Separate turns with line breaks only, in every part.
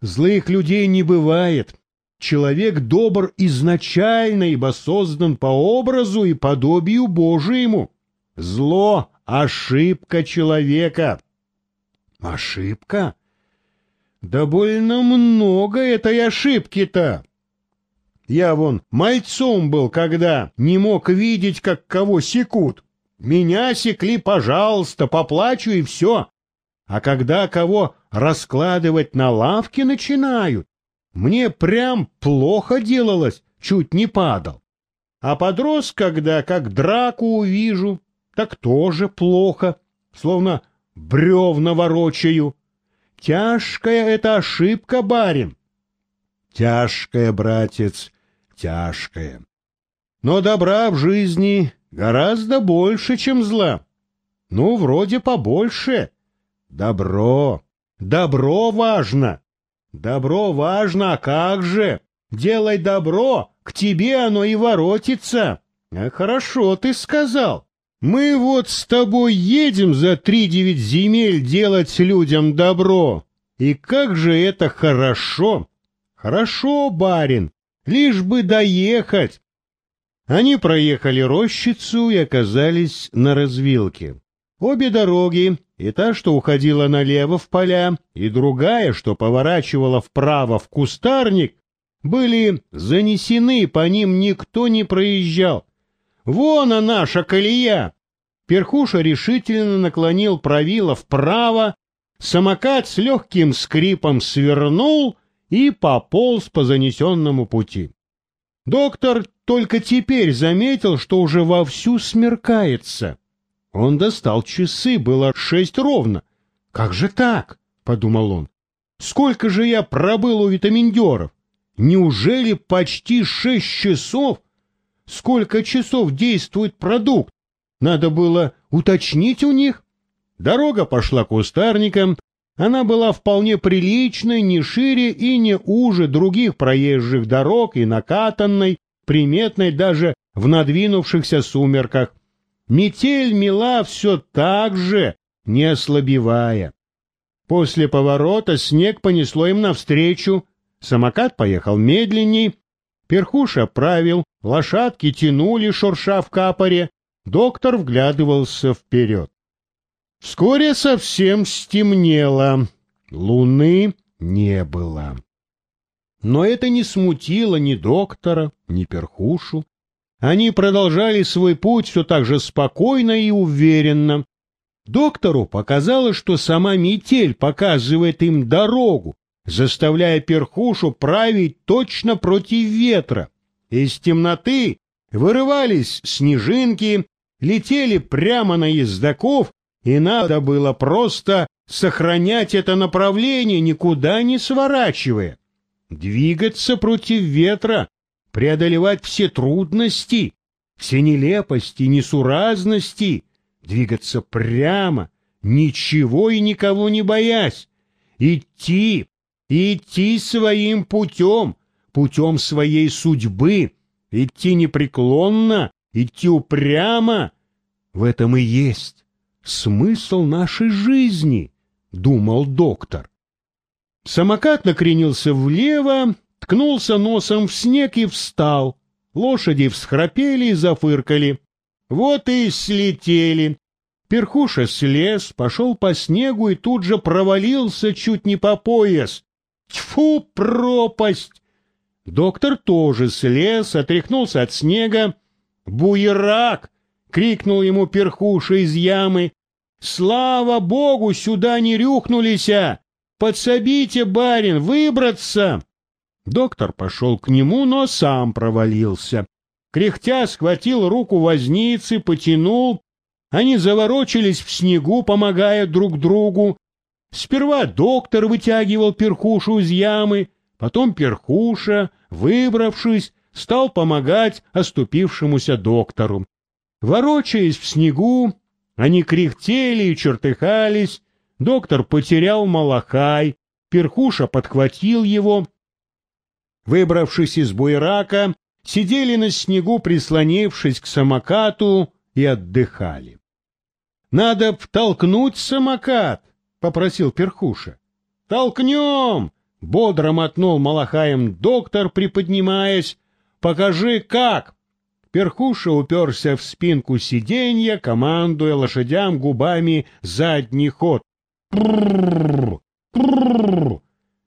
Злых людей не бывает. Человек добр изначально, ибо создан по образу и подобию Божьему. Зло — ошибка человека. Ошибка? Да больно много этой ошибки-то. Я вон мальцом был, когда не мог видеть, как кого секут. Меня секли, пожалуйста, поплачу и все. А когда кого раскладывать на лавке начинают, мне прям плохо делалось, чуть не падал. А подрос, когда как драку увижу, так тоже плохо, словно бревна ворочаю. Тяжкая эта ошибка, барин. Тяжкая, братец, тяжкая. Но добра в жизни гораздо больше, чем зла. Ну, вроде побольше. Добро. Добро важно. Добро важно, а как же? Делай добро, к тебе оно и воротится. А хорошо ты сказал. Мы вот с тобой едем за три девять земель делать людям добро. И как же это хорошо! Хорошо, барин, лишь бы доехать. Они проехали рощицу и оказались на развилке. Обе дороги, и та, что уходила налево в поля, и другая, что поворачивала вправо в кустарник, были занесены, по ним никто не проезжал. Вон она, наша колея! Перхуша решительно наклонил правило вправо, самокат с легким скрипом свернул и пополз по занесенному пути. Доктор только теперь заметил, что уже вовсю смеркается. Он достал часы, было шесть ровно. «Как же так?» — подумал он. «Сколько же я пробыл у витаминдеров? Неужели почти шесть часов? Сколько часов действует продукт? Надо было уточнить у них». Дорога пошла кустарником, она была вполне приличной, не шире и не уже других проезжих дорог и накатанной, приметной даже в надвинувшихся сумерках. Метель мела все так же, не ослабевая. После поворота снег понесло им навстречу, самокат поехал медленней, перхуша правил, лошадки тянули, шурша в капоре, доктор вглядывался вперед. Вскоре совсем стемнело, луны не было. Но это не смутило ни доктора, ни перхушу. Они продолжали свой путь все так же спокойно и уверенно. Доктору показалось, что сама метель показывает им дорогу, заставляя перхушу править точно против ветра. Из темноты вырывались снежинки, летели прямо на ездаков, и надо было просто сохранять это направление, никуда не сворачивая. Двигаться против ветра преодолевать все трудности, все нелепости, несуразности, двигаться прямо, ничего и никого не боясь, идти, идти своим путем, путем своей судьбы, идти непреклонно, идти упрямо. В этом и есть смысл нашей жизни, думал доктор. Самокат накренился влево, ткнулся носом в снег и встал. Лошади всхрапели и зафыркали. Вот и слетели. Перхуша слез, пошел по снегу и тут же провалился чуть не по пояс. Тьфу, пропасть! Доктор тоже слез, отряхнулся от снега. «Буерак!» — крикнул ему перхуша из ямы. «Слава богу, сюда не рюхнулись! Подсобите, барин, выбраться!» Доктор пошел к нему, но сам провалился. Кряхтя схватил руку возницы, потянул. Они заворочились в снегу, помогая друг другу. Сперва доктор вытягивал перхушу из ямы, потом перхуша, выбравшись, стал помогать оступившемуся доктору. Ворочаясь в снегу, они кряхтели и чертыхались. Доктор потерял малахай, перхуша подхватил его, выбравшись из буерака, сидели на снегу, прислонившись к самокату, и отдыхали. — Надо втолкнуть самокат, — попросил Перхуша. — Толкнем! Бодро мотнул Малахаем доктор, приподнимаясь. «Покажи, как!» Перхуша уперся в спинку сиденья, командуя лошадям губами задний ход.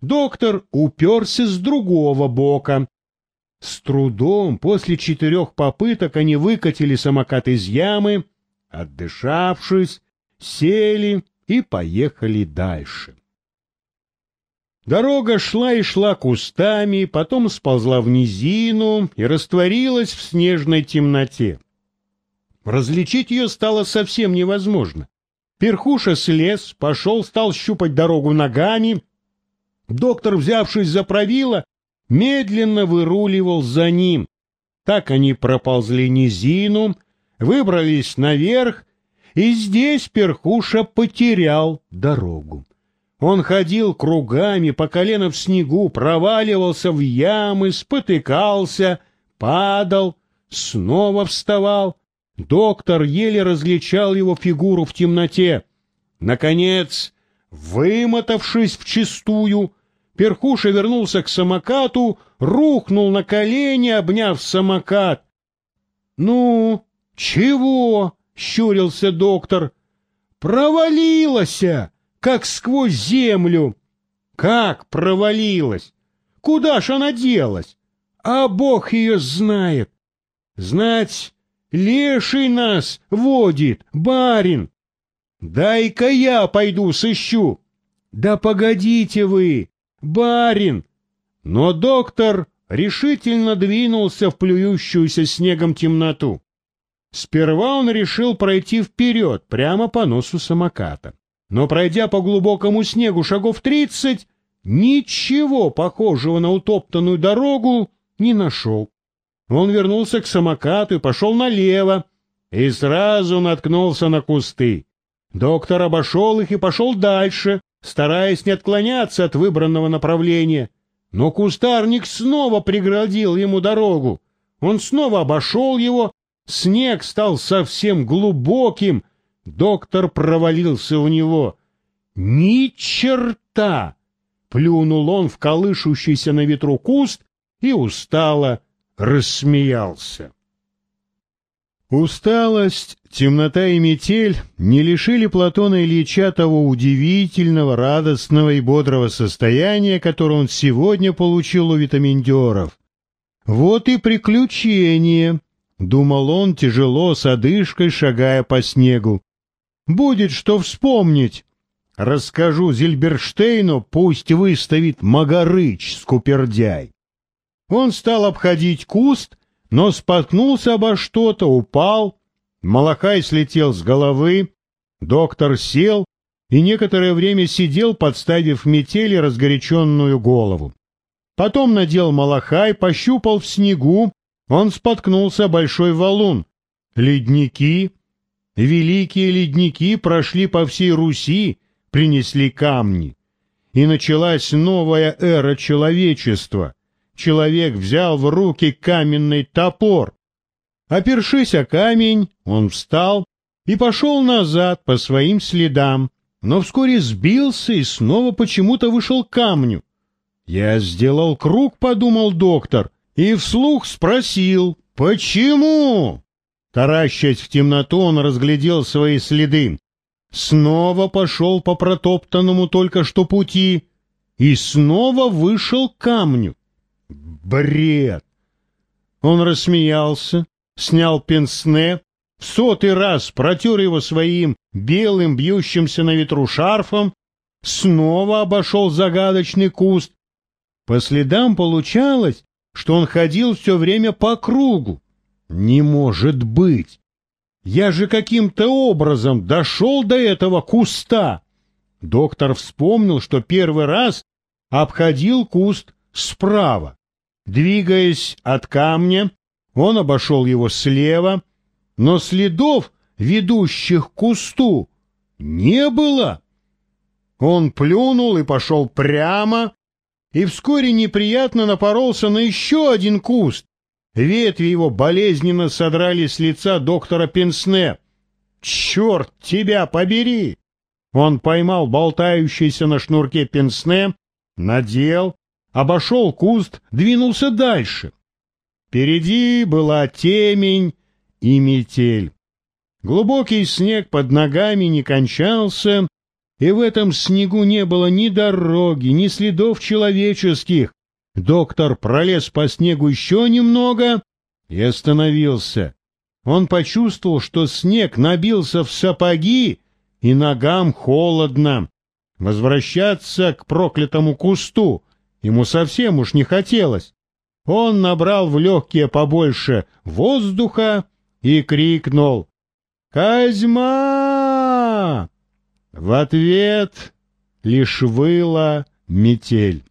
Доктор уперся с другого бока. С трудом после четырех попыток они выкатили самокат из ямы, отдышавшись, сели и поехали дальше. Дорога шла и шла кустами, потом сползла в низину и растворилась в снежной темноте. Различить ее стало совсем невозможно. Перхуша слез, пошел, стал щупать дорогу ногами. Доктор, взявшись за правило, медленно выруливал за ним. Так они проползли низину, выбрались наверх, и здесь Перхуша потерял дорогу. Он ходил кругами по колено в снегу, проваливался в ямы, спотыкался, падал, снова вставал. Доктор еле различал его фигуру в темноте. Наконец, вымотавшись вчистую, Перхуша вернулся к самокату, рухнул на колени, обняв самокат. — Ну, чего? — щурился доктор. — Провалилась! как сквозь землю. Как провалилась? Куда ж она делась? А Бог ее знает. Знать, леший нас водит, барин. Дай-ка я пойду сыщу. Да погодите вы, барин. Но доктор решительно двинулся в плюющуюся снегом темноту. Сперва он решил пройти вперед, прямо по носу самоката но, пройдя по глубокому снегу шагов тридцать, ничего похожего на утоптанную дорогу не нашел. Он вернулся к самокату и пошел налево, и сразу наткнулся на кусты. Доктор обошел их и пошел дальше, стараясь не отклоняться от выбранного направления. Но кустарник снова преградил ему дорогу. Он снова обошел его, снег стал совсем глубоким, Доктор провалился в него. «Ни черта!» Плюнул он в колышущийся на ветру куст и устало рассмеялся. Усталость, темнота и метель не лишили Платона Ильича того удивительного, радостного и бодрого состояния, которое он сегодня получил у витаминдеров. Вот и приключение, — думал он, тяжело, с одышкой, шагая по снегу. Будет что вспомнить. Расскажу Зильберштейну, пусть выставит Магарыч, скупердяй. Он стал обходить куст, но споткнулся обо что-то, упал. Малахай слетел с головы. Доктор сел и некоторое время сидел, подставив метели разгоряченную голову. Потом надел малахай, пощупал в снегу, он споткнулся большой валун. Ледники, Великие ледники прошли по всей Руси, принесли камни. И началась новая эра человечества. Человек взял в руки каменный топор. Опершись о камень, он встал и пошел назад по своим следам, но вскоре сбился и снова почему-то вышел к камню. «Я сделал круг», — подумал доктор, и вслух спросил, «Почему?» Таращась в темноту, он разглядел свои следы. Снова пошел по протоптанному только что пути и снова вышел к камню. Бред! Он рассмеялся, снял пенсне, в сотый раз протер его своим белым, бьющимся на ветру шарфом, снова обошел загадочный куст. По следам получалось, что он ходил все время по кругу. Не может быть! Я же каким-то образом дошел до этого куста. Доктор вспомнил, что первый раз обходил куст справа. Двигаясь от камня, он обошел его слева, но следов, ведущих к кусту, не было. Он плюнул и пошел прямо, и вскоре неприятно напоролся на еще один куст, Ветви его болезненно содрали с лица доктора Пенсне. «Черт тебя побери!» Он поймал болтающийся на шнурке Пенсне, надел, обошел куст, двинулся дальше. Впереди была темень и метель. Глубокий снег под ногами не кончался, и в этом снегу не было ни дороги, ни следов человеческих. Доктор пролез по снегу еще немного и остановился. Он почувствовал, что снег набился в сапоги, и ногам холодно. Возвращаться к проклятому кусту ему совсем уж не хотелось. Он набрал в легкие побольше воздуха и крикнул «Козьма!» В ответ лишь выла метель.